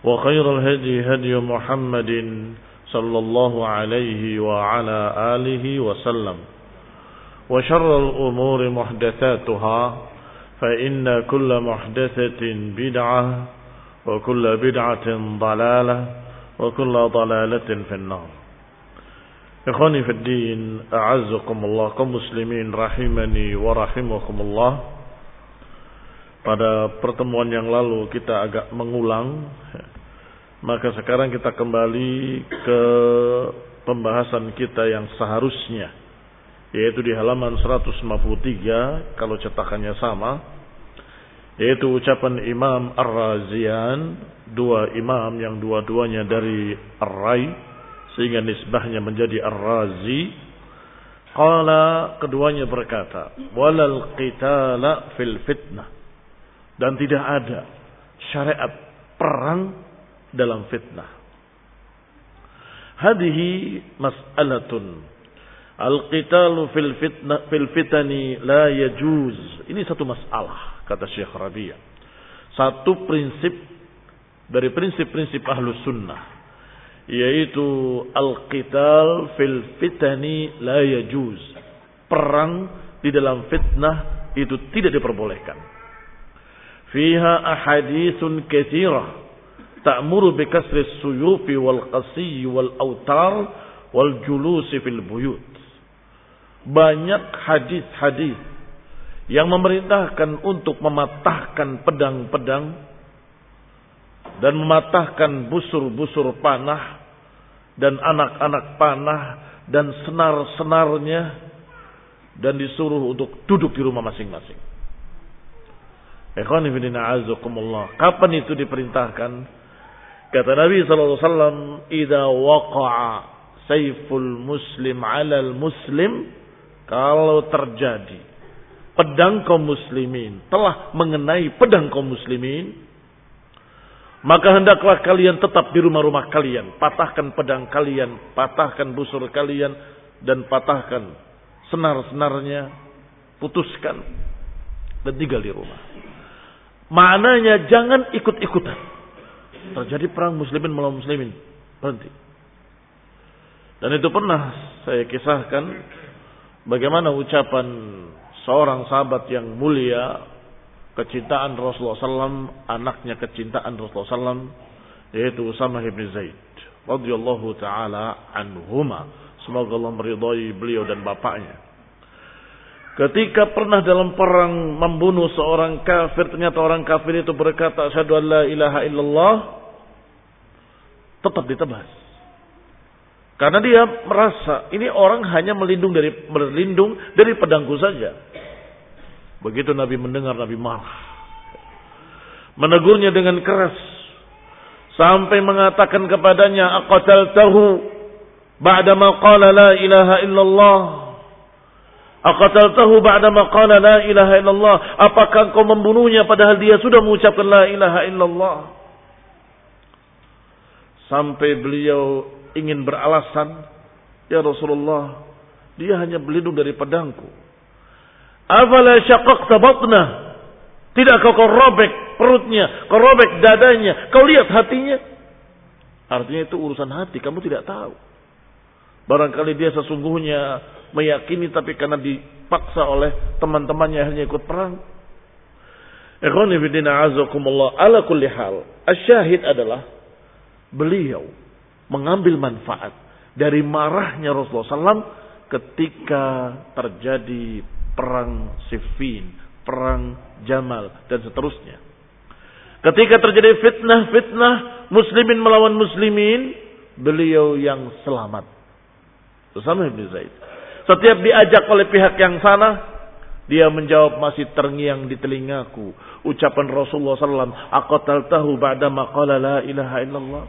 وخير الهدي هدي محمد صلى الله عليه وعلى آله وسلم. وشر الأمور محدثاتها فإن كل محدثة بدعة وكل بدعة ضلالة وكل ضلالة في النار. إخواني في الدين أعزكم الله كمسلمين رحمني ورحمكم الله. Pada pertemuan yang lalu kita agak mengulang Maka sekarang kita kembali ke pembahasan kita yang seharusnya Yaitu di halaman 153 Kalau cetakannya sama Yaitu ucapan Imam Ar-Razian Dua imam yang dua-duanya dari Ar-Rai Sehingga nisbahnya menjadi Ar-Razi. Qala keduanya berkata Walal qitala fil fitnah. Dan tidak ada syariat perang dalam fitnah. Hadhihi mas'alatun. Al-qitalu fil fitnah fil fitani la yajuz. Ini satu masalah kata Syekh Rabi'a. Satu prinsip dari prinsip-prinsip ahlu sunnah yaitu al-qital fil fitani la yajuz. Perang di dalam fitnah itu tidak diperbolehkan ta'muru bi kasri suyufi wal qasiy wal autar wal julusi fil buyut. Banyak hadis-hadis yang memerintahkan untuk mematahkan pedang-pedang dan mematahkan busur-busur panah dan anak-anak panah dan senar-senarnya dan disuruh untuk duduk di rumah masing-masing. Kapan itu diperintahkan? Kata Nabi wasallam, "Idza waqa'a sayful muslim 'alal muslim" kalau terjadi pedang kaum muslimin telah mengenai pedang kaum muslimin, maka hendaklah kalian tetap di rumah-rumah kalian, patahkan pedang kalian, patahkan busur kalian dan patahkan senar-senarnya, putuskan dan tinggal di rumah. Maknanya jangan ikut-ikutan. Terjadi perang muslimin melawan muslimin. Berhenti. Dan itu pernah saya kisahkan bagaimana ucapan seorang sahabat yang mulia kecintaan Rasulullah SAW, anaknya kecintaan Rasulullah SAW, yaitu Usama ibn Zaid. radhiyallahu taala anhuma. Semoga Allah meridhai beliau dan bapaknya. Ketika pernah dalam perang membunuh seorang kafir, ternyata orang kafir itu berkata, "Asyhadu an la ilaha illallah." tetap ditebas. Karena dia merasa ini orang hanya melindung dari berlindung dari pedangku saja. Begitu Nabi mendengar Nabi marah. Menegurnya dengan keras sampai mengatakan kepadanya aqataltahu ba'dama qala la ilaha illallah Aqataltahu ba'dama qala la ilaha illallah apakah engkau membunuhnya padahal dia sudah mengucapkan la ilaha illallah sampai beliau ingin beralasan ya Rasulullah dia hanya berlindung dari pedangku afala syaqaqta batnah tidak kau, kau robek perutnya, kau robek dadanya, kau lihat hatinya. Artinya itu urusan hati, kamu tidak tahu. Barangkali dia sesungguhnya meyakini tapi karena dipaksa oleh teman-temannya akhirnya ikut perang. Ikhwani bidina azakumullah ala kulli hal. Asyahid adalah beliau mengambil manfaat dari marahnya Rasulullah SAW ketika terjadi perang Siffin, perang Jamal dan seterusnya. Ketika terjadi fitnah-fitnah muslimin melawan muslimin, beliau yang selamat. Bersama Ibn Zaid. Setiap diajak oleh pihak yang sana, dia menjawab masih terngiang di telingaku. Ucapan Rasulullah SAW, tahu ba'da maqala la ilaha illallah.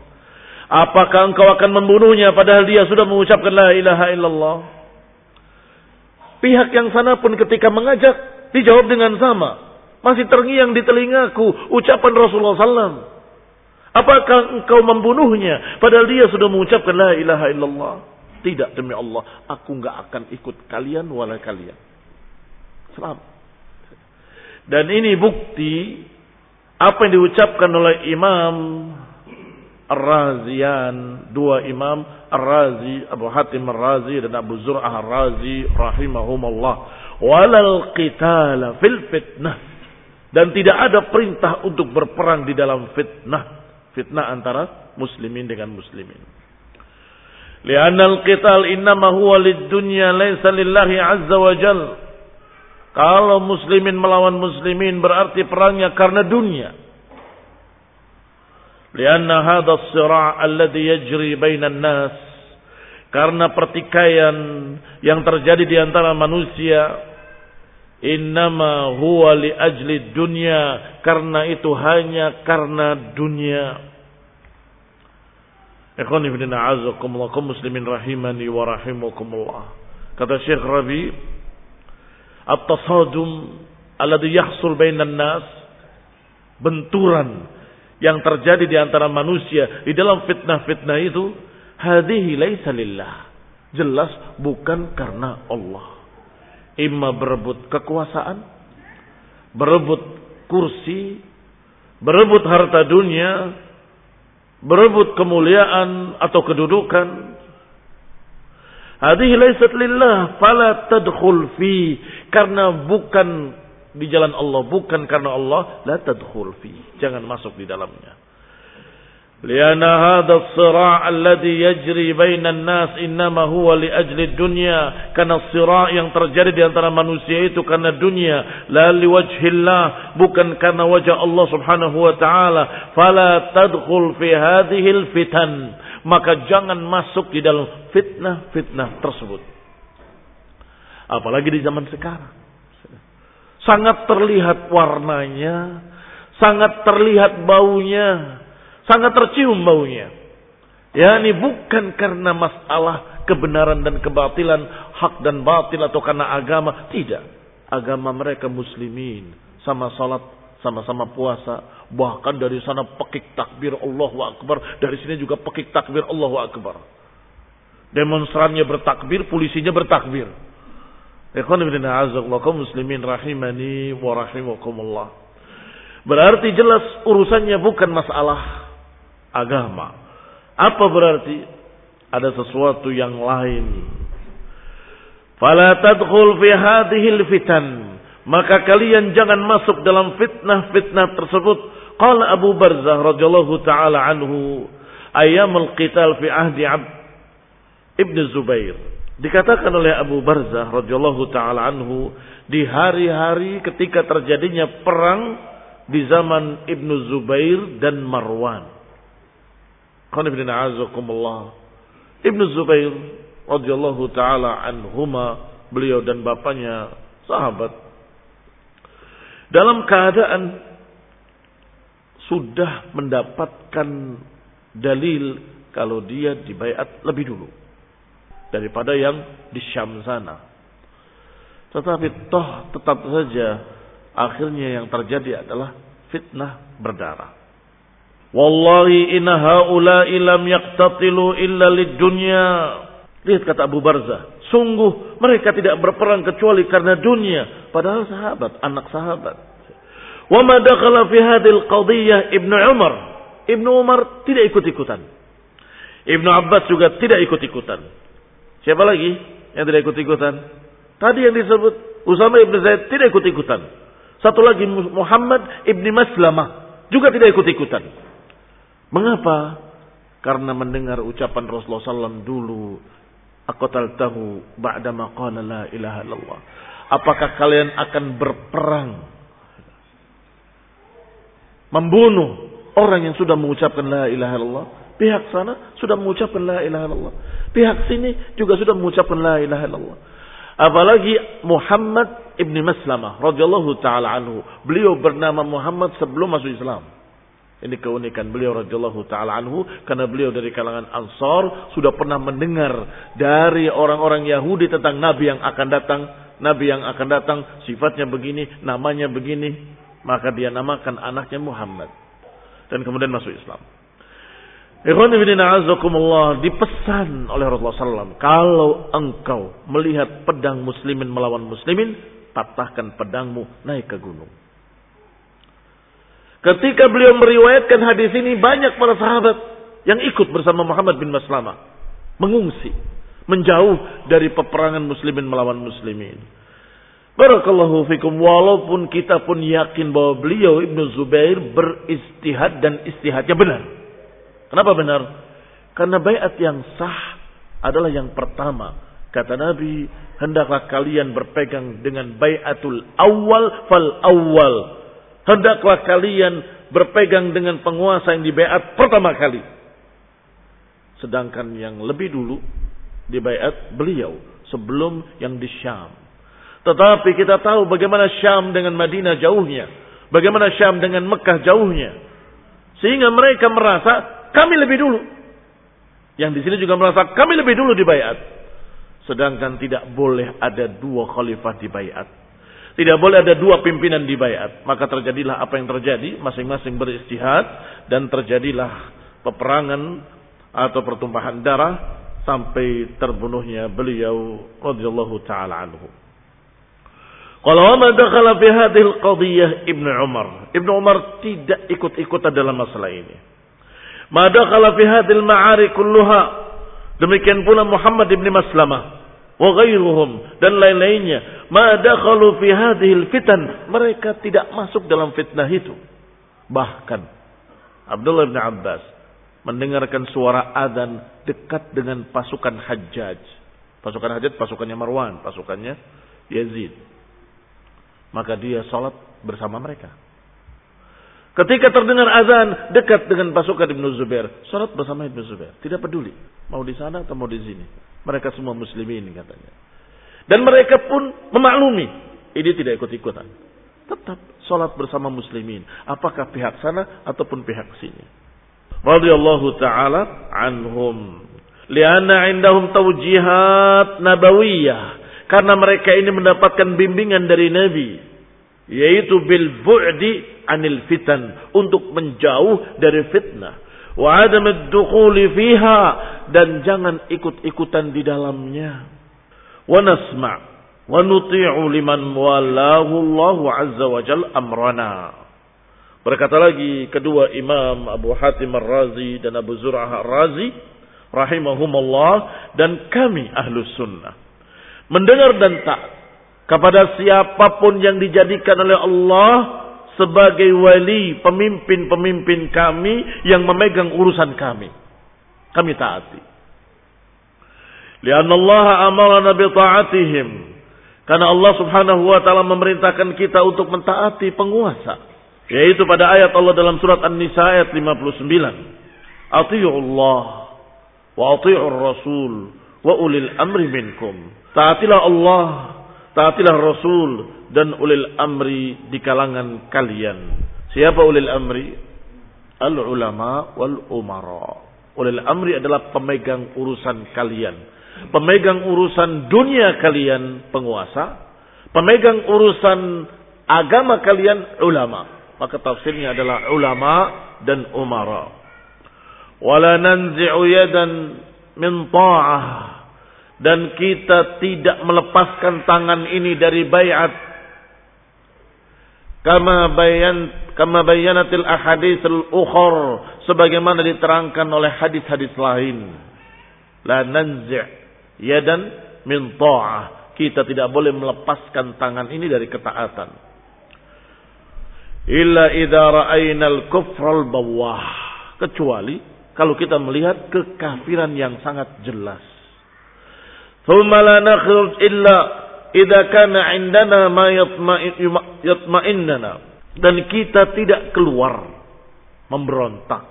Apakah engkau akan membunuhnya padahal dia sudah mengucapkan la ilaha illallah? Pihak yang sana pun ketika mengajak, dijawab dengan sama. Masih terngiang di telingaku ucapan Rasulullah SAW. Apakah engkau membunuhnya? Padahal dia sudah mengucapkan la ilaha illallah. Tidak demi Allah. Aku nggak akan ikut kalian wala kalian. Selamat. Dan ini bukti apa yang diucapkan oleh Imam Ar-Razian. Dua Imam Ar-Razi, Abu Hatim Ar-Razi dan Abu Zur'ah Ar-Razi rahimahumullah. Walal qitala fil fitnah dan tidak ada perintah untuk berperang di dalam fitnah. Fitnah antara muslimin dengan muslimin. Lianna al-qital innama huwa lid-dunya laysa lillahi azza wa jal. Kalau muslimin melawan muslimin berarti perangnya karena dunia. Lianna hadha as-sira' alladhi yajri bainan nas. Karena pertikaian yang terjadi di antara manusia Innama huwa li ajli dunya. Karena itu hanya karena dunia. Ikhwan ibn a'azakumullah. Kum muslimin rahimani wa rahimakumullah. Kata Syekh Rabi. At-tasadum alladhi yahsul bainan nas. Benturan yang terjadi di antara manusia di dalam fitnah-fitnah itu. Hadihi laisa lillah. Jelas bukan karena Allah. Ima berebut kekuasaan, berebut kursi, berebut harta dunia, berebut kemuliaan atau kedudukan. Hadhihi laysat lillah fala tadkhul fi karena bukan di jalan Allah, bukan karena Allah, la tadkhul fi. Jangan masuk di dalamnya. لأن هذا الصراع الذي يجري بين الناس إنما هو لأجل الدنيا karena الصراع yang terjadi di antara manusia itu karena dunia la liwajhillah bukan karena wajah Allah Subhanahu wa taala fala tadkhul fi hadhihi الفتن maka jangan masuk di dalam fitnah-fitnah tersebut apalagi di zaman sekarang sangat terlihat warnanya sangat terlihat baunya sangat tercium baunya. Ya, ini bukan karena masalah kebenaran dan kebatilan, hak dan batil atau karena agama, tidak. Agama mereka muslimin, sama salat, sama-sama puasa, bahkan dari sana pekik takbir Allahu Akbar, dari sini juga pekik takbir Allahu Akbar. Demonstrannya bertakbir, polisinya bertakbir. Muslimin rahimani wa. Berarti jelas urusannya bukan masalah agama. Apa berarti? Ada sesuatu yang lain. Fala tadkhul fi hadhil fitan. Maka kalian jangan masuk dalam fitnah-fitnah tersebut. Qala Abu Barzah radhiyallahu taala anhu, ayyamul qital fi ahdi Abd Ibn Zubair. Dikatakan oleh Abu Barzah radhiyallahu taala anhu di hari-hari ketika terjadinya perang di zaman Ibnu Zubair dan Marwan. Ibnu Zubair radhiyallahu taala anhuma beliau dan bapaknya sahabat dalam keadaan sudah mendapatkan dalil kalau dia dibaiat lebih dulu daripada yang di Syam sana. Tetapi toh tetap saja akhirnya yang terjadi adalah fitnah berdarah. Wallahi inna haula'i lam yaqtatilu illa lid dunya. Lihat kata Abu Barzah, sungguh mereka tidak berperang kecuali karena dunia, padahal sahabat, anak sahabat. Wa ma dakhala fi hadhil qadhiyyah Ibnu Umar. Ibnu Umar tidak ikut-ikutan. Ibnu Abbas juga tidak ikut-ikutan. Siapa lagi yang tidak ikut-ikutan? Tadi yang disebut Usama ibn Zaid tidak ikut-ikutan. Satu lagi Muhammad ibn Maslamah juga tidak ikut-ikutan. Mengapa? Karena mendengar ucapan Rasulullah SAW dulu. Akotal tahu ba'dama qala la ilaha illallah. Apakah kalian akan berperang? Membunuh orang yang sudah mengucapkan la ilaha illallah. Pihak sana sudah mengucapkan la ilaha illallah. Pihak sini juga sudah mengucapkan la ilaha illallah. Apalagi Muhammad ibn Maslamah radhiyallahu taala anhu. Beliau bernama Muhammad sebelum masuk Islam. Ini keunikan beliau radhiyallahu taala anhu karena beliau dari kalangan Ansar sudah pernah mendengar dari orang-orang Yahudi tentang nabi yang akan datang, nabi yang akan datang sifatnya begini, namanya begini, maka dia namakan anaknya Muhammad. Dan kemudian masuk Islam. Ikhwan ibn a'azakumullah dipesan oleh Rasulullah SAW. Kalau engkau melihat pedang muslimin melawan muslimin, patahkan pedangmu naik ke gunung. Ketika beliau meriwayatkan hadis ini, banyak para sahabat yang ikut bersama Muhammad bin Maslamah. Mengungsi. Menjauh dari peperangan muslimin melawan muslimin. Barakallahu fikum. Walaupun kita pun yakin bahwa beliau Ibnu Zubair beristihad dan istihadnya benar. Kenapa benar? Karena bayat yang sah adalah yang pertama. Kata Nabi, hendaklah kalian berpegang dengan bayatul awal fal awal. Hendaklah kalian berpegang dengan penguasa yang dibayat pertama kali. Sedangkan yang lebih dulu dibayat beliau sebelum yang di Syam. Tetapi kita tahu bagaimana Syam dengan Madinah jauhnya. Bagaimana Syam dengan Mekah jauhnya. Sehingga mereka merasa kami lebih dulu. Yang di sini juga merasa kami lebih dulu dibayat. Sedangkan tidak boleh ada dua khalifah dibayat. Tidak boleh ada dua pimpinan dibayat. Maka terjadilah apa yang terjadi. Masing-masing beristihad. Dan terjadilah peperangan atau pertumpahan darah. Sampai terbunuhnya beliau radhiyallahu ta'ala anhu. Kalau ma dakhala fi hadhihi qadiyah Ibnu Umar. Ibnu Umar tidak ikut-ikutan dalam masalah ini. Madakhala fi hadil ma'ari kulluha. Demikian pula Muhammad ibn Maslamah wa ghairuhum dan lain-lainnya. Madakhalu fi hadhil fitan. Mereka tidak masuk dalam fitnah itu. Bahkan Abdullah bin Abbas mendengarkan suara adzan dekat dengan pasukan Hajjaj. Pasukan Hajjaj pasukannya Marwan, pasukannya Yazid. Maka dia salat bersama mereka. Ketika terdengar azan dekat dengan pasukan Ibnu Zubair, salat bersama Ibnu Zubair, tidak peduli mau di sana atau mau di sini. Mereka semua muslimin katanya. Dan mereka pun memaklumi ini tidak ikut-ikutan. Tetap salat bersama muslimin, apakah pihak sana ataupun pihak sini. Radhiyallahu taala anhum. Lianna indahum taujihat nabawiyah. Karena mereka ini mendapatkan bimbingan dari Nabi yaitu bil bu'di anil fitan untuk menjauh dari fitnah wa adam ad-dukhuli dan jangan ikut-ikutan di dalamnya. Wa nasma' wa nuti'u liman wallahu Allah azza wa jal amrana. Berkata lagi kedua imam Abu Hatim Ar-Razi dan Abu Zur'ah Ar-Razi rahimahumullah dan kami ahlus sunnah. Mendengar dan taat kepada siapa pun yang dijadikan oleh Allah sebagai wali, pemimpin-pemimpin kami yang memegang urusan kami. Kami taati. Lianna Allah amarana bi ta'atihim. Karena Allah Subhanahu wa taala memerintahkan kita untuk mentaati penguasa. Yaitu pada ayat Allah dalam surat An-Nisa ayat 59. Ati'u Allah wa ati'u Rasul wa ulil amri minkum. Taatilah Allah, taatilah Rasul dan ulil amri di kalangan kalian. Siapa ulil amri? Al ulama wal umara. Ulil amri adalah pemegang urusan kalian. Pemegang urusan dunia kalian penguasa. Pemegang urusan agama kalian ulama. Maka tafsirnya adalah ulama dan umara. Wala nanzi'u yadan min ta'ah. Dan kita tidak melepaskan tangan ini dari bayat. Kama bayan kama bayanatil ahaditsul ukhar sebagaimana diterangkan oleh hadis-hadis lain. La nanzi' yadan min ta'ah. Kita tidak boleh melepaskan tangan ini dari ketaatan. Illa idza ra'ayna al-kufra al-bawah. Kecuali kalau kita melihat kekafiran yang sangat jelas. Thumma la nakhruj illa idza kana indana ma yatma'innana. Dan kita tidak keluar memberontak.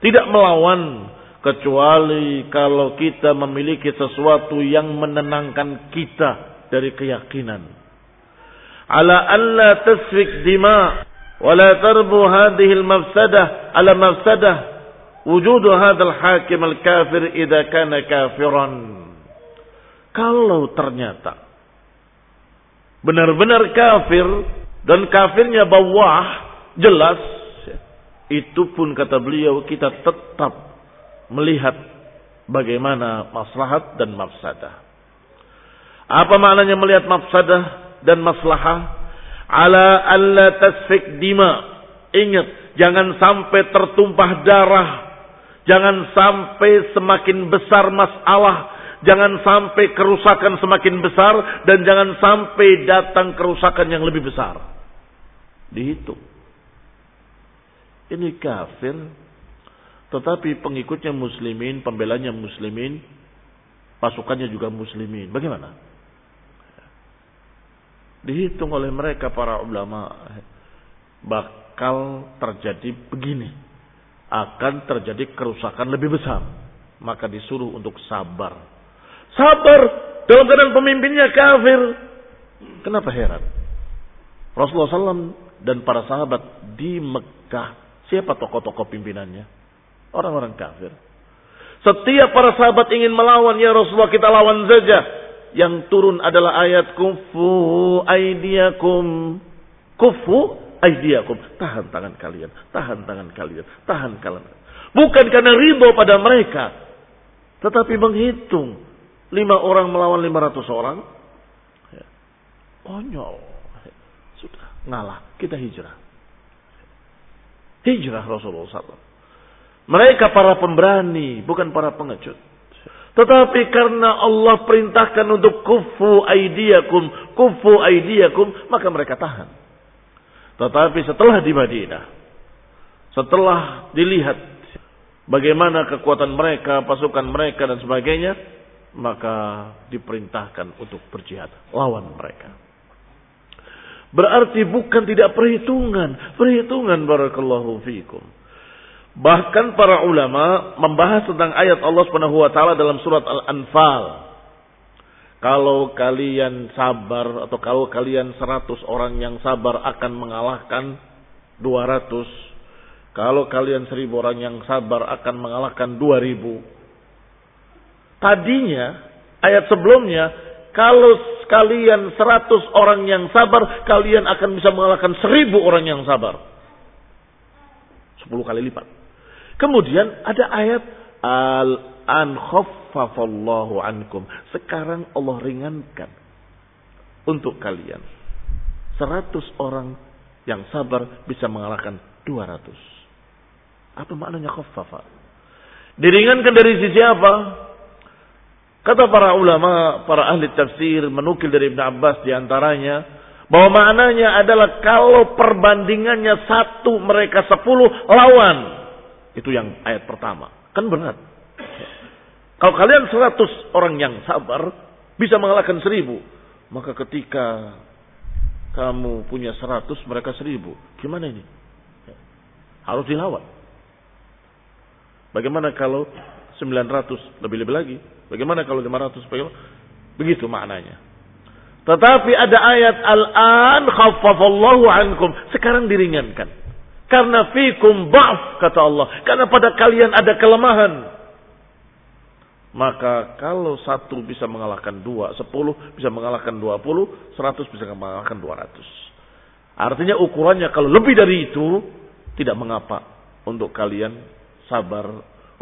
Tidak melawan kecuali kalau kita memiliki sesuatu yang menenangkan kita dari keyakinan. Ala alla tasfik dima wa la tarbu hadhihi al-mafsadah ala mafsadah wujudu hadzal hakim al-kafir idza kana kafiran. Kalau ternyata benar-benar kafir dan kafirnya bawah jelas itu pun kata beliau kita tetap melihat bagaimana maslahat dan mafsadah. Apa maknanya melihat mafsadah dan maslahah? Ala alla tasfik dima. Ingat, jangan sampai tertumpah darah Jangan sampai semakin besar masalah. Jangan sampai kerusakan semakin besar. Dan jangan sampai datang kerusakan yang lebih besar. Dihitung. Ini kafir. Tetapi pengikutnya muslimin, pembelanya muslimin, pasukannya juga muslimin. Bagaimana? Dihitung oleh mereka para ulama. Bakal terjadi begini akan terjadi kerusakan lebih besar. Maka disuruh untuk sabar. Sabar dalam keadaan pemimpinnya kafir. Kenapa heran? Rasulullah SAW dan para sahabat di Mekah. Siapa tokoh-tokoh pimpinannya? Orang-orang kafir. Setiap para sahabat ingin melawan, ya Rasulullah kita lawan saja. Yang turun adalah ayat kufu aidiakum. Kufu aidiakum. Tahan tangan kalian, tahan tangan kalian, tahan kalian. Bukan karena ridho pada mereka. Tetapi menghitung. Lima orang melawan lima ratus orang. Ya. Konyol. Sudah, ngalah. Kita hijrah. Hijrah Rasulullah SAW. Mereka para pemberani, bukan para pengecut. Tetapi karena Allah perintahkan untuk kufu aidiakum, kufu aidiakum, maka mereka tahan. Tetapi setelah di Madinah, setelah dilihat bagaimana kekuatan mereka, pasukan mereka dan sebagainya, maka diperintahkan untuk berjihad lawan mereka. Berarti bukan tidak perhitungan, perhitungan barakallahu fiikum. Bahkan para ulama membahas tentang ayat Allah Subhanahu wa taala dalam surat Al-Anfal kalau kalian sabar atau kalau kalian seratus orang yang sabar akan mengalahkan dua ratus. Kalau kalian seribu orang yang sabar akan mengalahkan dua ribu. Tadinya ayat sebelumnya kalau kalian seratus orang yang sabar kalian akan bisa mengalahkan seribu orang yang sabar. Sepuluh kali lipat. Kemudian ada ayat al ankum. Sekarang Allah ringankan untuk kalian. Seratus orang yang sabar bisa mengalahkan dua ratus. Apa maknanya khaffafa? Diringankan dari sisi apa? Kata para ulama, para ahli tafsir menukil dari Ibn Abbas di antaranya bahwa maknanya adalah kalau perbandingannya satu mereka sepuluh lawan itu yang ayat pertama kan berat kalau kalian seratus orang yang sabar, bisa mengalahkan seribu. Maka ketika kamu punya seratus, mereka seribu. Gimana ini? Harus dilawan. Bagaimana kalau 900 lebih-lebih lagi? Bagaimana kalau 500? Bagaimana? Begitu maknanya. Tetapi ada ayat al-an khaffafallahu ankum. Sekarang diringankan. Karena fikum ba'f kata Allah. Karena pada kalian ada kelemahan. Maka kalau satu bisa mengalahkan dua, sepuluh bisa mengalahkan dua puluh, seratus bisa mengalahkan dua ratus. Artinya ukurannya kalau lebih dari itu, tidak mengapa untuk kalian sabar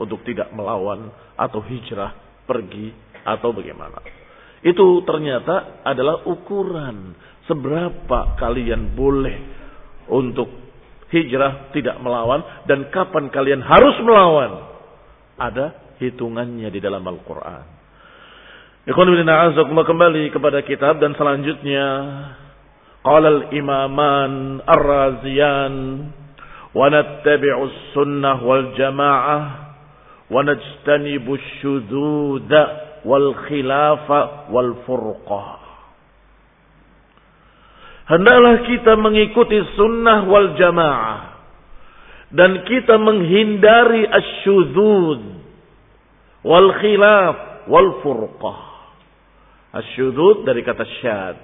untuk tidak melawan atau hijrah, pergi atau bagaimana. Itu ternyata adalah ukuran seberapa kalian boleh untuk hijrah tidak melawan dan kapan kalian harus melawan. Ada hitungannya di dalam Al-Quran. Kembali kepada kitab dan selanjutnya ar-raziyan wa nattabi'u sunnah wal khilafa wal furqah. Hendaklah kita mengikuti sunnah wal jamaah. Dan kita menghindari asyudud wal khilaf wal furqah. Asyudud dari kata syad.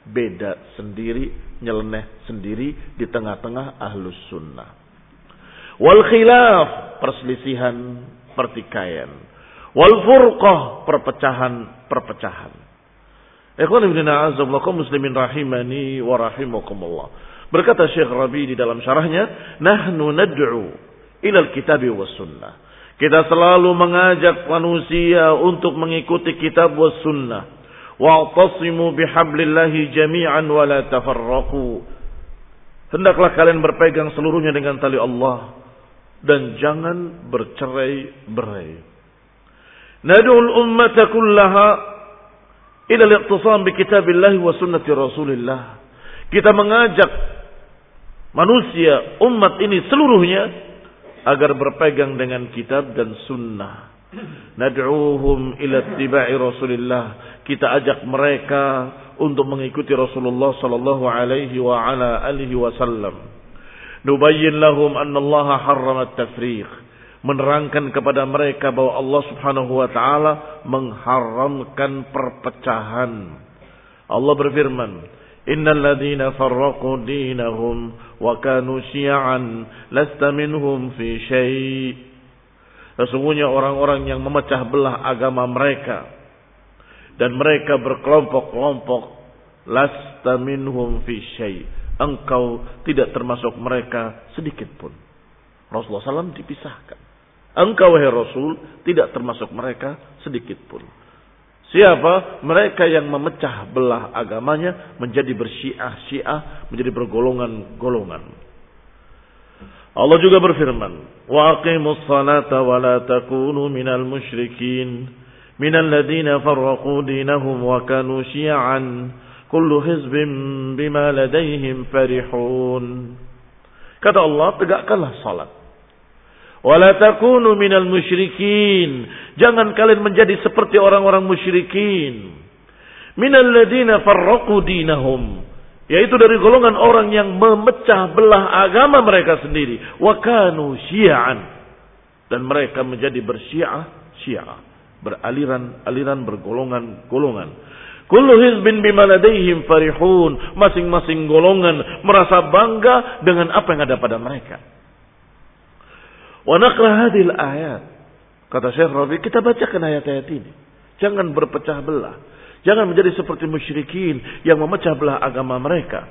Beda sendiri, nyeleneh sendiri di tengah-tengah ahlus sunnah. Wal khilaf, perselisihan, pertikaian. Wal furqah perpecahan-perpecahan. Ikhwan ibn a'azamullakum muslimin rahimani wa rahimakumullah. Berkata Syekh Rabi di dalam syarahnya, Nahnu nad'u ilal kitabi wa sunnah. Kita selalu mengajak manusia untuk mengikuti kitab wa sunnah. Wa'tasimu bihablillahi jami'an wa la tafarraqu. Hendaklah kalian berpegang seluruhnya dengan tali Allah dan jangan bercerai-berai. Nad'ul ummata kullaha ila al-iqtisam bi kitabillah wa sunnati Rasulillah. Kita mengajak manusia, umat ini seluruhnya agar berpegang dengan kitab dan sunnah. Nad'uhum ila ittiba'i Rasulillah. Kita ajak mereka untuk mengikuti Rasulullah sallallahu alaihi wa ala alihi wasallam nubayyin lahum anna Allah harrama at-tafriq menerangkan kepada mereka bahwa Allah Subhanahu wa taala mengharamkan perpecahan. Allah berfirman, "Innal ladzina farraqu dinahum wa kanu syi'an lasta minhum fi syai'." Sesungguhnya orang-orang yang memecah belah agama mereka dan mereka berkelompok-kelompok lasta minhum fi syai'. Engkau tidak termasuk mereka sedikit pun. Rasulullah SAW dipisahkan. Engkau wahai Rasul tidak termasuk mereka sedikit pun. Siapa? Mereka yang memecah belah agamanya menjadi bersyiah-syiah, menjadi bergolongan-golongan. Allah juga berfirman, "Wa aqimus salata wa la takunu minal musyrikin, minal ladzina farraqu dinahum wa kanu syi'an, kullu hizbin bima ladaihim farihun." Kata Allah, tegakkanlah salat Wala takunu minal musyrikin. Jangan kalian menjadi seperti orang-orang musyrikin. Minal ladina farraqu dinahum. Yaitu dari golongan orang yang memecah belah agama mereka sendiri. Wa kanu syia'an. Dan mereka menjadi bersyiah, syiah. Beraliran-aliran, bergolongan-golongan. Kullu hizbin bima ladaihim farihun. Masing-masing golongan merasa bangga dengan apa yang ada pada mereka. Wa naqra hadhil ayat. Kata Syekh Rabi, kita bacakan ayat-ayat ini. Jangan berpecah belah. Jangan menjadi seperti musyrikin yang memecah belah agama mereka.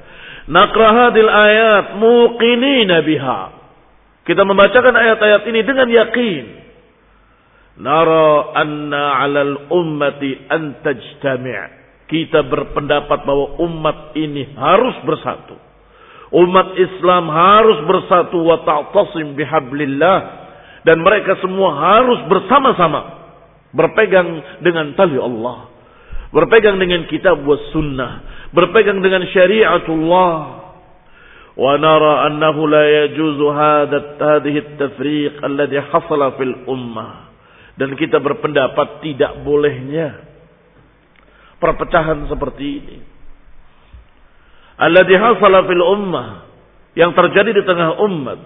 Naqra hadhil ayat muqinina biha. Kita membacakan ayat-ayat ini dengan yakin. Nara anna 'alal ummati an tajtami'. Kita berpendapat bahwa umat ini harus bersatu Umat Islam harus bersatu wa ta'tasim bihablillah dan mereka semua harus bersama-sama berpegang dengan tali Allah, berpegang dengan kitab was sunnah, berpegang dengan syariatullah. Wa nara annahu la yajuzu hadhihi at-tafriq alladhi hasala fil ummah. Dan kita berpendapat tidak bolehnya perpecahan seperti ini. Alladhi hasala fil ummah yang terjadi di tengah umat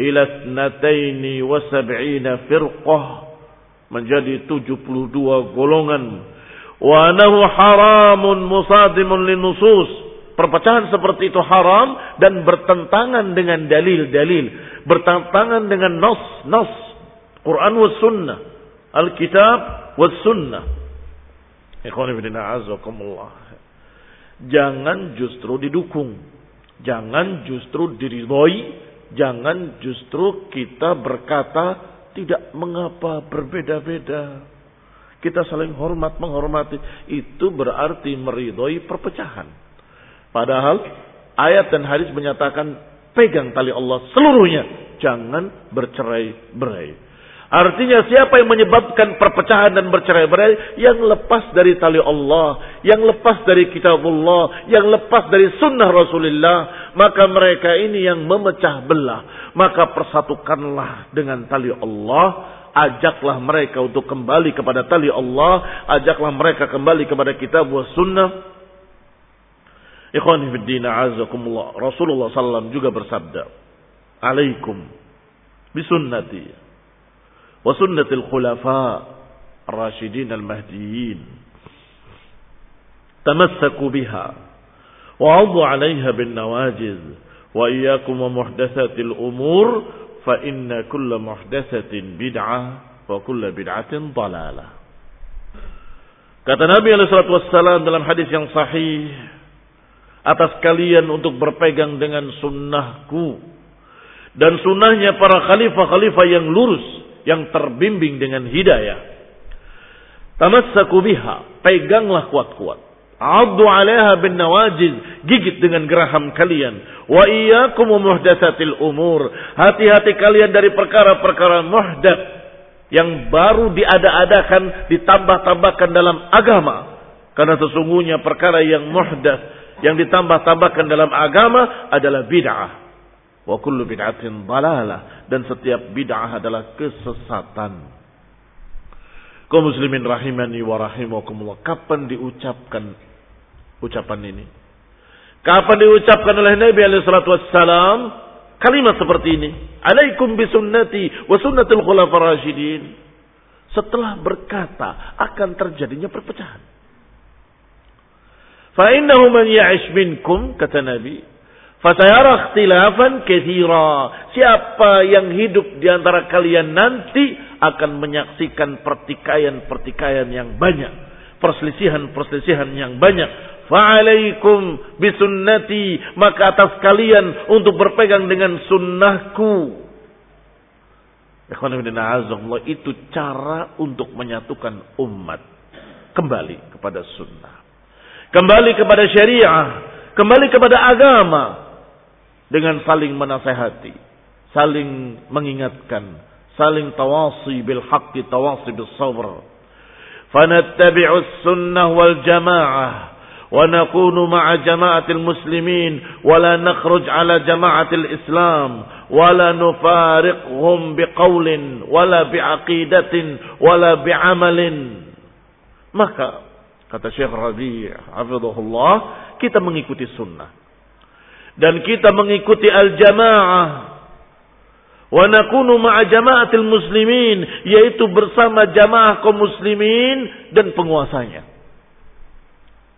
ila thnataini wa sab'ina firqah menjadi 72 golongan. Wa anahu haramun musadimun linusus. Perpecahan seperti itu haram dan bertentangan dengan dalil-dalil. Bertentangan dengan nas nas Quran was sunnah Alkitab was sunnah jangan justru didukung jangan justru diridhoi Jangan justru kita berkata tidak mengapa berbeda-beda. Kita saling hormat menghormati. Itu berarti meridhoi perpecahan. Padahal ayat dan hadis menyatakan pegang tali Allah seluruhnya. Jangan bercerai-berai. Artinya siapa yang menyebabkan perpecahan dan bercerai-berai yang lepas dari tali Allah, yang lepas dari kitabullah, yang lepas dari sunnah Rasulullah, maka mereka ini yang memecah belah. Maka persatukanlah dengan tali Allah, ajaklah mereka untuk kembali kepada tali Allah, ajaklah mereka kembali kepada kitab wa sunnah. Ikhwani fi din azakumullah. Rasulullah sallallahu juga bersabda, "Alaikum bisunnati wa sunnatil khulafa ar-rasyidin al-mahdiyyin. Tamassaku biha. Wa 'addu 'alayha bin nawajiz. Wa iyyakum wa muhdatsatil umur. Kata Nabi alaihi dalam hadis yang sahih atas kalian untuk berpegang dengan sunnahku dan sunnahnya para khalifah-khalifah yang lurus yang terbimbing dengan hidayah. Tamassaku biha, peganglah kuat-kuat. Addu 'alaiha bin nawajiz, gigit dengan geraham kalian. Wa iyyakum muhdatsatil umur. Hati-hati kalian dari perkara-perkara muhdats yang baru diada-adakan, ditambah-tambahkan dalam agama. Karena sesungguhnya perkara yang muhdats yang ditambah-tambahkan dalam agama adalah bid'ah. Wa kullu bid'atin dalalah. Dan setiap bid'ah adalah kesesatan. Kau muslimin rahimani wa rahimakumullah. Kapan diucapkan ucapan ini? Kapan diucapkan oleh Nabi wassalam kalimat seperti ini? Alaikum bisunnati wa sunnatul khulafar rasyidin. Setelah berkata akan terjadinya perpecahan. Fa innahu man ya'ish minkum kata Nabi Fasayara ikhtilafan kathira. Siapa yang hidup di antara kalian nanti akan menyaksikan pertikaian-pertikaian yang banyak. Perselisihan-perselisihan yang banyak. Fa'alaikum bisunnati. Maka atas kalian untuk berpegang dengan sunnahku. Itu cara untuk menyatukan umat. Kembali kepada sunnah. Kembali kepada syariah. Kembali kepada agama dengan saling menasehati, saling mengingatkan, saling tawasi bil haqqi tawasi bis sabr. Fanattabi'us sunnah wal jamaah ونكون مع جماعة المسلمين ولا نخرج على جماعة الإسلام ولا نفارقهم بقول ولا بعقيدة ولا بعمل maka kata Syekh Rabi' hafizahullah kita mengikuti sunnah dan kita mengikuti al-jamaah. Wa nakunu ma'a jama'atil muslimin yaitu bersama jamaah kaum muslimin dan penguasanya.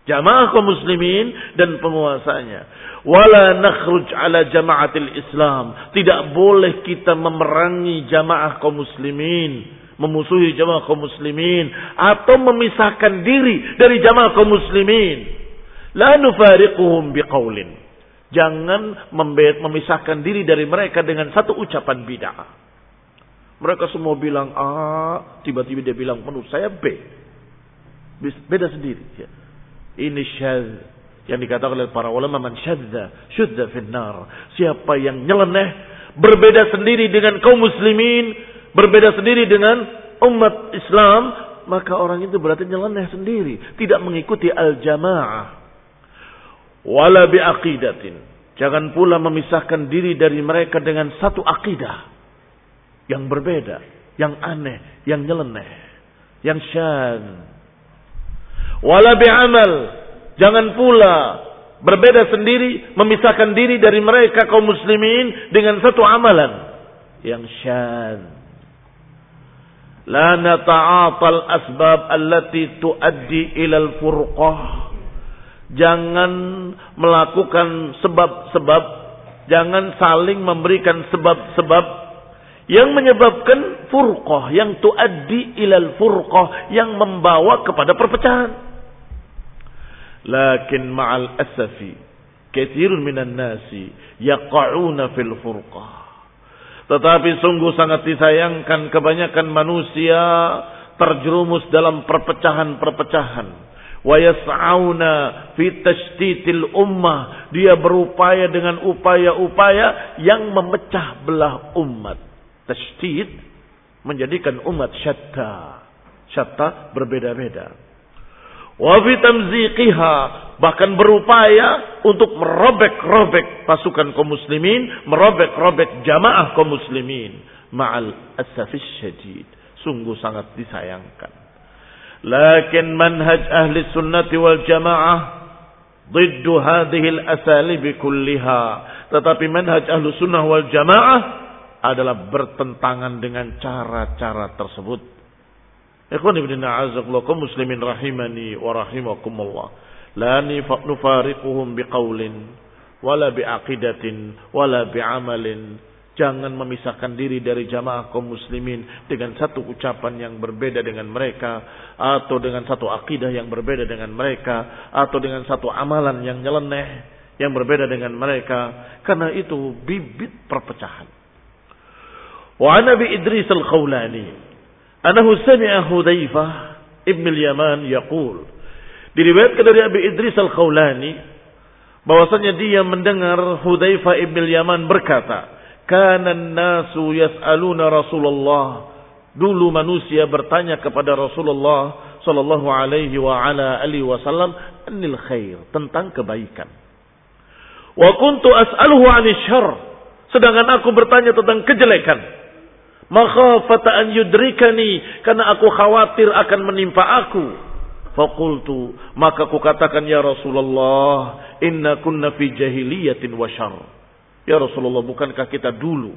Jamaah kaum muslimin dan penguasanya. Wala nakhruj ala jama'atil islam. Tidak boleh kita memerangi jamaah kaum muslimin memusuhi jamaah kaum muslimin atau memisahkan diri dari jamaah kaum muslimin. La nufariquhum biqaulin Jangan memisahkan diri dari mereka dengan satu ucapan bid'ah. Mereka semua bilang A, tiba-tiba dia bilang menurut saya B. Beda sendiri. Ya. Ini syadz yang dikatakan oleh para ulama man syadza syudza finnar. Siapa yang nyeleneh berbeda sendiri dengan kaum muslimin, berbeda sendiri dengan umat Islam, maka orang itu berarti nyeleneh sendiri, tidak mengikuti al-jamaah wala biaqidatin. Jangan pula memisahkan diri dari mereka dengan satu akidah yang berbeda, yang aneh, yang nyeleneh, yang syad. Wala bi'amal. Jangan pula berbeda sendiri, memisahkan diri dari mereka kaum muslimin dengan satu amalan. yang syad. La nata'atal asbab allati tuaddi ilal furqah. Jangan melakukan sebab-sebab, jangan saling memberikan sebab-sebab yang menyebabkan furqah, yang tuaddi ilal furqah, yang membawa kepada perpecahan. Lakin ma'al asafi, kathirun minan nasi yaqa'una fil furqah. Tetapi sungguh sangat disayangkan kebanyakan manusia terjerumus dalam perpecahan-perpecahan. Wa yas'auna ummah. Dia berupaya dengan upaya-upaya yang memecah belah umat. Tashdid menjadikan umat syatta. Syatta berbeda-beda. Wa fi tamziqiha bahkan berupaya untuk merobek-robek pasukan kaum muslimin, merobek-robek jamaah kaum muslimin. Ma'al asafis syadid. Sungguh sangat disayangkan. Lakin manhaj ahli sunnati wal jamaah ضد هذه الأساليب كلها. Tetapi manhaj ahlu sunnah wal jamaah adalah bertentangan dengan cara-cara tersebut. Ikhwan ibn a'azakullah muslimin rahimani wa rahimakumullah. La nufariquhum biqaulin wala biaqidatin wala bi'amalin. Jangan memisahkan diri dari jamaah kaum muslimin dengan satu ucapan yang berbeda dengan mereka atau dengan satu akidah yang berbeda dengan mereka atau dengan satu amalan yang nyeleneh yang berbeda dengan mereka karena itu bibit perpecahan. Wa Nabi Idris al-Khawlani Anahu sami'a Hudzaifah Ibn al-Yaman yaqul. Diriwayatkan dari Abi Idris al-Khawlani bahwasanya dia mendengar Hudzaifah Ibn al-Yaman berkata, "Kana an-nasu yas'aluna Rasulullah." Dulu manusia bertanya kepada Rasulullah sallallahu alaihi wa ala alihi wasallam anil khair, tentang kebaikan. Wa kuntu as'aluhu 'anil syarr. Sedangkan aku bertanya tentang kejelekan. Makhafata an yudrikani karena aku khawatir akan menimpa aku. Fakultu maka aku katakan ya Rasulullah inna kunna fi jahiliyatin wa syarr. Ya Rasulullah bukankah kita dulu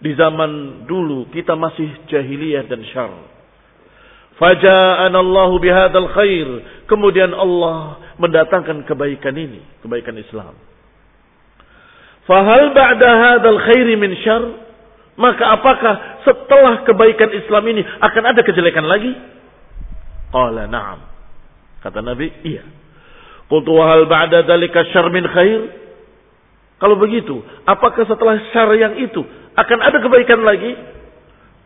di zaman dulu kita masih jahiliyah dan syarr. Faja'ana Allahu bihadzal khair. Kemudian Allah mendatangkan kebaikan ini, kebaikan Islam. Fahal ba'da hadzal khairi min syarr? Maka apakah setelah kebaikan Islam ini akan ada kejelekan lagi? Qala na'am. Kata Nabi, iya. Qultu wahal ba'da dalika syar min khair? Kalau begitu, apakah setelah syar yang itu akan ada kebaikan lagi?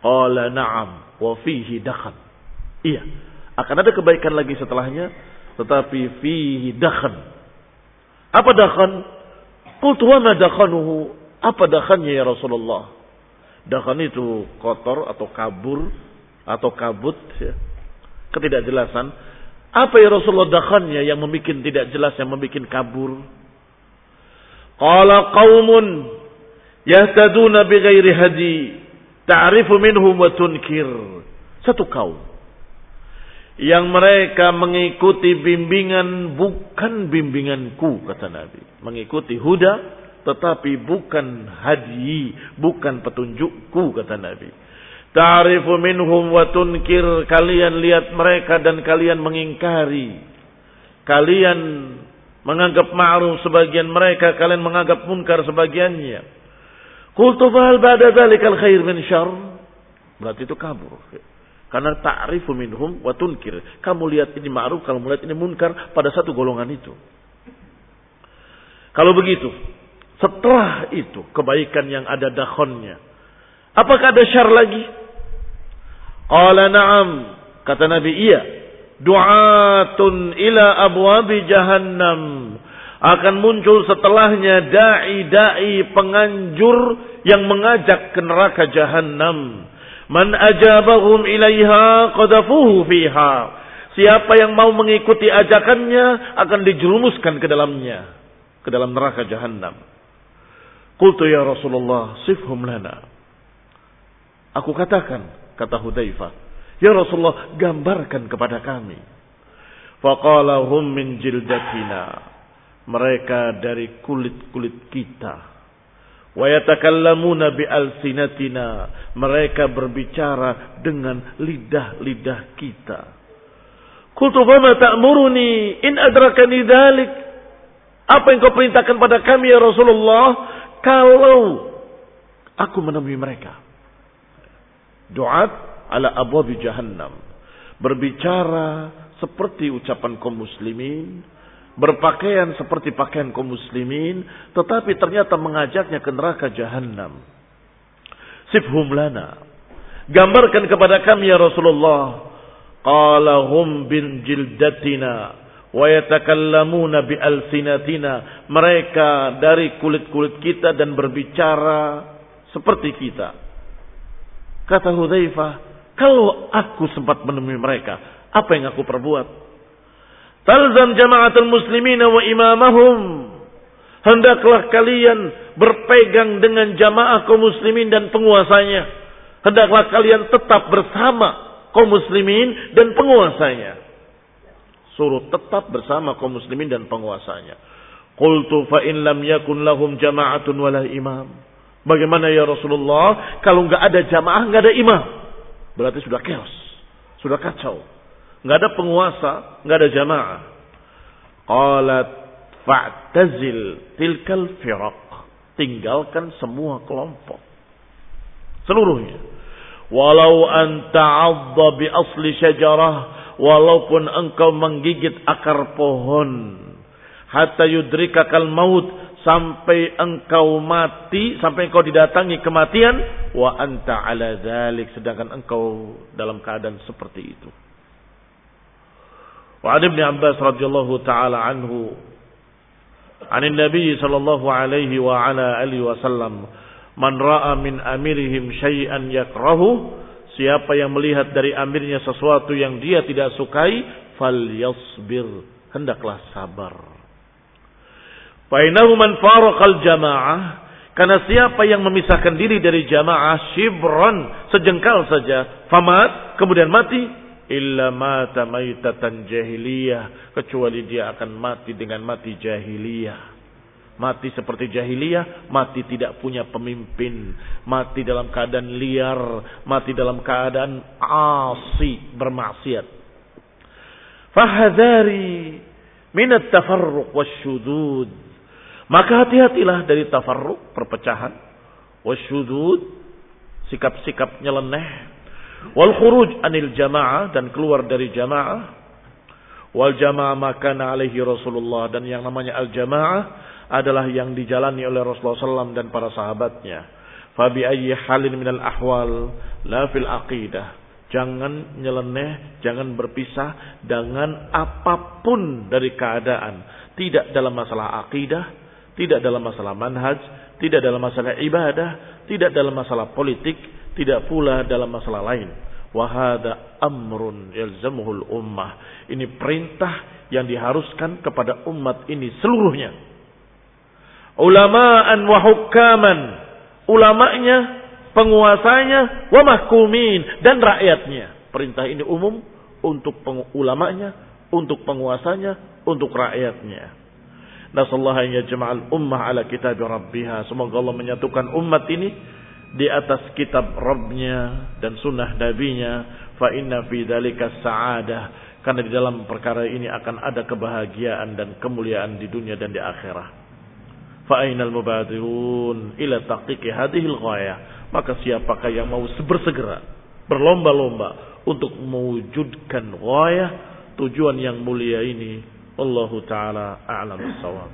Qala na'am wa fihi dakhan. Iya, akan ada kebaikan lagi setelahnya, tetapi fihi dakhan. Apa dakhan? Qultu wa ma dakhanuhu? Apa dakhannya ya Rasulullah? Dakhan itu kotor atau kabur atau kabut ya. Ketidakjelasan. Apa ya Rasulullah dakhannya yang membuat tidak jelas, yang membuat kabur? Qala qaumun yahtaduna bighairi hadi ta'rifu minhum wa tunkir. Satu kaum yang mereka mengikuti bimbingan bukan bimbinganku kata Nabi. Mengikuti huda tetapi bukan hadi, bukan petunjukku kata Nabi. Ta'rifu minhum wa tunkir kalian lihat mereka dan kalian mengingkari. Kalian menganggap ma'ruf sebagian mereka, kalian menganggap munkar sebagiannya. Qultu fahal ba'da dzalikal khair min syarr? Berarti itu kabur. Karena ta'rifu minhum wa tunkir. Kamu lihat ini ma'ruf, kamu lihat ini munkar pada satu golongan itu. Kalau begitu, setelah itu kebaikan yang ada dakhonnya. Apakah ada syar lagi? Qala na'am. Kata Nabi iya. Du'atun ila abwabi jahannam. Akan muncul setelahnya da'i-da'i penganjur yang mengajak ke neraka jahannam. Man ajabahum ilaiha qadafuhu fiha. Siapa yang mau mengikuti ajakannya akan dijerumuskan ke dalamnya. Ke dalam neraka jahannam. Qultu ya Rasulullah, sifhum lana. Aku katakan, kata Hudzaifah, ya Rasulullah, gambarkan kepada kami. Faqala hum min jildatina. Mereka dari kulit-kulit kita. Wa yatakallamuna bi alsinatina. Mereka berbicara dengan lidah-lidah kita. Qultu fama ta'muruni in adrakani dhalik. Apa yang kau perintahkan pada kami ya Rasulullah kalau aku menemui mereka? Doa ala abwabi jahannam. Berbicara seperti ucapan kaum muslimin, berpakaian seperti pakaian kaum muslimin, tetapi ternyata mengajaknya ke neraka jahanam. Sifhum lana. Gambarkan kepada kami ya Rasulullah. Qala hum bin jildatina wa yatakallamuna bi alsinatina. Mereka dari kulit-kulit kita dan berbicara seperti kita. Kata Hudzaifah, kalau aku sempat menemui mereka, apa yang aku perbuat? Talzam jama'atul muslimin wa imamahum. Hendaklah kalian berpegang dengan jamaah kaum muslimin dan penguasanya. Hendaklah kalian tetap bersama kaum muslimin dan penguasanya. Suruh tetap bersama kaum muslimin dan penguasanya. Qultu fa in lam yakun lahum jama'atun wala imam. Bagaimana ya Rasulullah kalau enggak ada jamaah, enggak ada imam? Berarti sudah chaos, sudah kacau nggak ada penguasa, nggak ada jamaah. Qalat fa'tazil tilkal firaq. Tinggalkan semua kelompok. Seluruhnya. Walau anta adda bi asli syajarah. Walaupun engkau menggigit akar pohon. Hatta yudrikakal maut Sampai engkau mati. Sampai engkau didatangi kematian. Wa anta ala dhalik. Sedangkan engkau dalam keadaan seperti itu. وعن ابن عباس رضي الله تعالى عنه عن النبي صلى الله عليه وعلى آله وسلم من رأى من أميرهم شيئا يكره siapa yang melihat dari amirnya sesuatu yang dia tidak sukai falyasbir hendaklah sabar Fainahu man faraqal jamaah. Karena siapa yang memisahkan diri dari jamaah shibran sejengkal saja. Famat kemudian mati. Illa mata maitatan jahiliyah. Kecuali dia akan mati dengan mati jahiliyah. Mati seperti jahiliyah mati tidak punya pemimpin. Mati dalam keadaan liar mati dalam keadaan asi bermaksiat. Fahadari minat tafarruq wasyudud maka hati-hatilah dari tafarruq perpecahan wasyudud sikap-sikap nyeleneh Wal khuruj anil jamaah dan keluar dari jamaah. Wal jamaah makana alaihi Rasulullah dan yang namanya al jamaah adalah yang dijalani oleh Rasulullah SAW dan para sahabatnya. Fabi ayyi halin minal ahwal la fil aqidah. Jangan nyeleneh, jangan berpisah dengan apa pun dari keadaan. Tidak dalam masalah akidah, tidak dalam masalah manhaj, tidak dalam masalah ibadah, tidak dalam masalah politik, tidak pula dalam masalah lain. Wahada amrun yalzamuhul ummah. Ini perintah yang diharuskan kepada umat ini seluruhnya. Ulamaan wa hukaman. Ulamanya, penguasanya, wa mahkumin. Dan rakyatnya. Perintah ini umum untuk ulamanya, untuk penguasanya, untuk rakyatnya. Nasallahu an yajma'al ummah ala kitab rabbiha. Semoga Allah menyatukan umat ini di atas kitab Rabbnya dan sunnah nabinya. Fa inna fi dzalika sa'adah. Karena di dalam perkara ini akan ada kebahagiaan dan kemuliaan di dunia dan di akhirat. Fa ainal mubadirun ila tahqiqi hadhihi ghayah maka siapakah yang mau bersegera berlomba-lomba untuk mewujudkan ghayah tujuan yang mulia ini والله تعالى أعلم الصواب.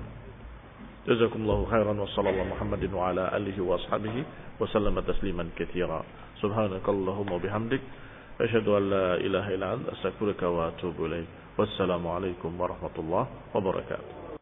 جزاكم الله خيرا وصلى الله محمد وعلى آله وأصحابه وسلم تسليما كثيرا. سبحانك اللهم وبحمدك. أشهد أن لا إله إلا أنت أستغفرك وأتوب إليك. والسلام عليكم ورحمة الله وبركاته.